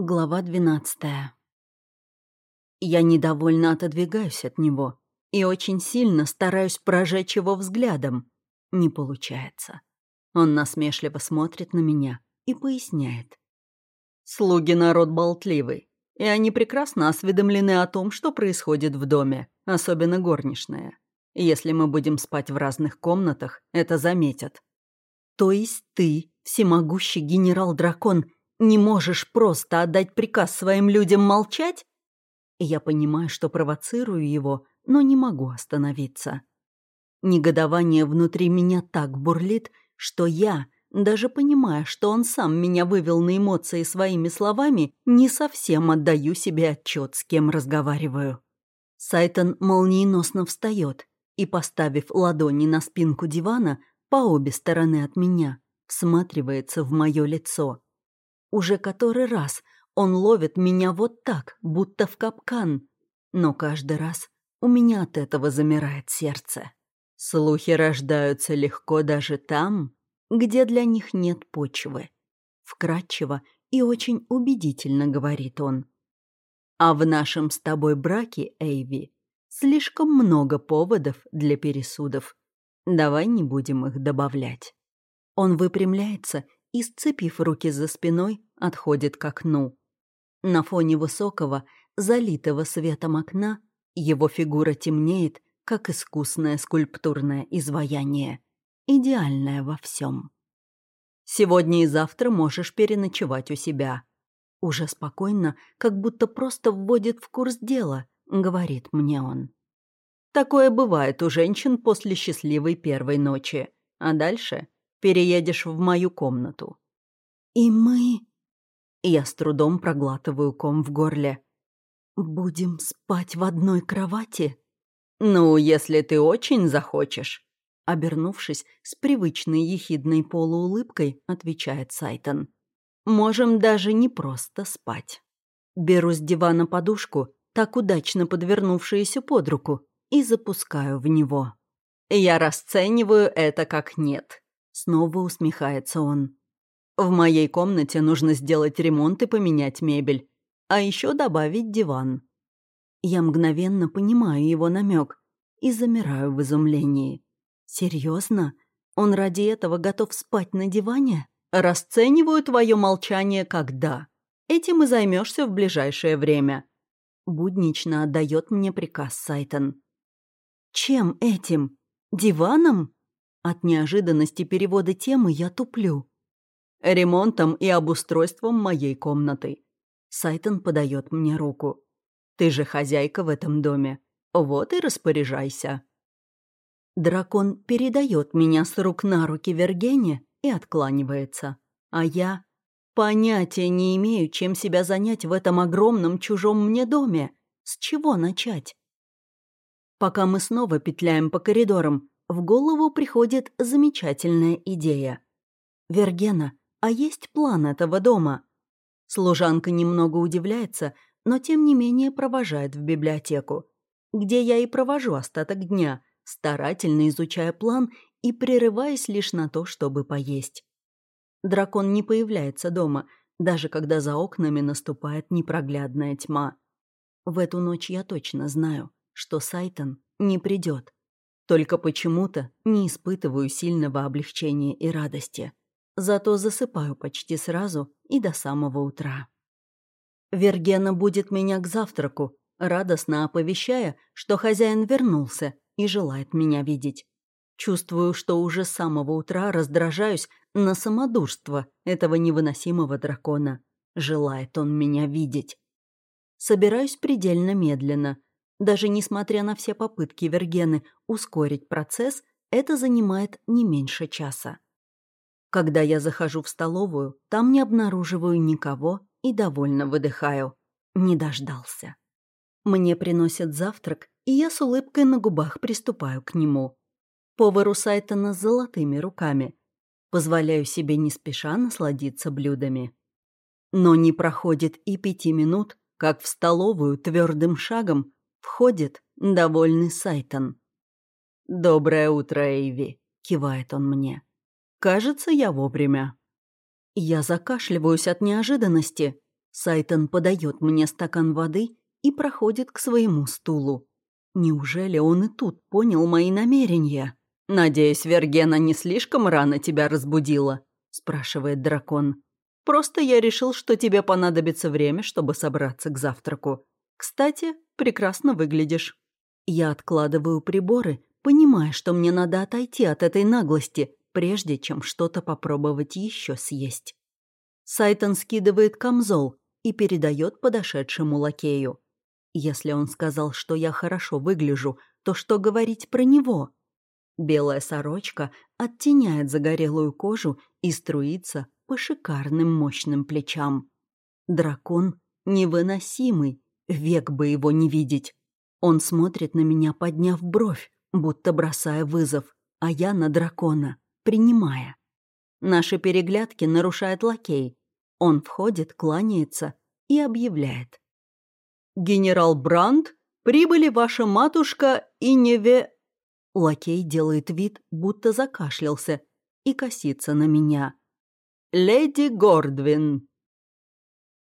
Глава двенадцатая. Я недовольно отодвигаюсь от него и очень сильно стараюсь прожечь его взглядом. Не получается. Он насмешливо смотрит на меня и поясняет. Слуги народ болтливый, и они прекрасно осведомлены о том, что происходит в доме, особенно горничная. Если мы будем спать в разных комнатах, это заметят. То есть ты, всемогущий генерал-дракон, не можешь просто отдать приказ своим людям молчать? Я понимаю, что провоцирую его, но не могу остановиться. Негодование внутри меня так бурлит, что я, даже понимая, что он сам меня вывел на эмоции своими словами, не совсем отдаю себе отчет, с кем разговариваю. Сайтон молниеносно встает и, поставив ладони на спинку дивана по обе стороны от меня, всматривается в мое лицо. Уже который раз он ловит меня вот так, будто в капкан. Но каждый раз у меня от этого замирает сердце. Слухи рождаются легко даже там, где для них нет почвы. Вкратчиво и очень убедительно говорит он. А в нашем с тобой браке, Эйви, слишком много поводов для пересудов. Давай не будем их добавлять. Он выпрямляется и, сцепив руки за спиной, отходит к окну. На фоне высокого, залитого светом окна, его фигура темнеет, как искусное скульптурное изваяние, идеальное во всем. «Сегодня и завтра можешь переночевать у себя». Уже спокойно, как будто просто вводит в курс дела, говорит мне он. Такое бывает у женщин после счастливой первой ночи, а дальше переедешь в мою комнату». «И мы...» Я с трудом проглатываю ком в горле. «Будем спать в одной кровати?» «Ну, если ты очень захочешь», — обернувшись с привычной ехидной полуулыбкой, отвечает Сайтон. «Можем даже не просто спать». Беру с дивана подушку, так удачно подвернувшуюся под руку, и запускаю в него. «Я расцениваю это как нет», Снова усмехается он. В моей комнате нужно сделать ремонт и поменять мебель. А еще добавить диван. Я мгновенно понимаю его намек и замираю в изумлении. Серьезно? Он ради этого готов спать на диване? Расцениваю твое молчание как да. Этим и займешься в ближайшее время. Буднично отдает мне приказ Сайтон. Чем этим? Диваном? От неожиданности перевода темы я туплю. Ремонтом и обустройством моей комнаты. Сайтон подает мне руку. Ты же хозяйка в этом доме. Вот и распоряжайся. Дракон передает меня с рук на руки Вергене и откланивается. А я понятия не имею, чем себя занять в этом огромном чужом мне доме. С чего начать? Пока мы снова петляем по коридорам, в голову приходит замечательная идея. «Вергена, а есть план этого дома?» Служанка немного удивляется, но тем не менее провожает в библиотеку, где я и провожу остаток дня, старательно изучая план и прерываясь лишь на то, чтобы поесть. Дракон не появляется дома, даже когда за окнами наступает непроглядная тьма. В эту ночь я точно знаю, что Сайтон не придет. Только почему-то не испытываю сильного облегчения и радости. Зато засыпаю почти сразу и до самого утра. Вергена будет меня к завтраку, радостно оповещая, что хозяин вернулся и желает меня видеть. Чувствую, что уже с самого утра раздражаюсь на самодурство этого невыносимого дракона. Желает он меня видеть. Собираюсь предельно медленно, даже несмотря на все попытки Вергены ускорить процесс, это занимает не меньше часа. Когда я захожу в столовую, там не обнаруживаю никого и довольно выдыхаю. Не дождался. Мне приносят завтрак, и я с улыбкой на губах приступаю к нему. Повару Сайтона с золотыми руками. Позволяю себе не спеша насладиться блюдами. Но не проходит и пяти минут, как в столовую твердым шагом Входит довольный Сайтон. «Доброе утро, Эйви», — кивает он мне. «Кажется, я вовремя». Я закашливаюсь от неожиданности. Сайтон подает мне стакан воды и проходит к своему стулу. Неужели он и тут понял мои намерения? «Надеюсь, Вергена не слишком рано тебя разбудила?» – спрашивает дракон. «Просто я решил, что тебе понадобится время, чтобы собраться к завтраку. Кстати, прекрасно выглядишь». Я откладываю приборы, понимая, что мне надо отойти от этой наглости, прежде чем что-то попробовать еще съесть. Сайтон скидывает камзол и передает подошедшему лакею. Если он сказал, что я хорошо выгляжу, то что говорить про него? Белая сорочка оттеняет загорелую кожу и струится по шикарным мощным плечам. Дракон невыносимый, век бы его не видеть. Он смотрит на меня, подняв бровь, будто бросая вызов, а я на дракона, принимая. Наши переглядки нарушает лакей. Он входит, кланяется и объявляет. «Генерал Бранд, прибыли ваша матушка и неве...» Лакей делает вид, будто закашлялся, и косится на меня. «Леди Гордвин».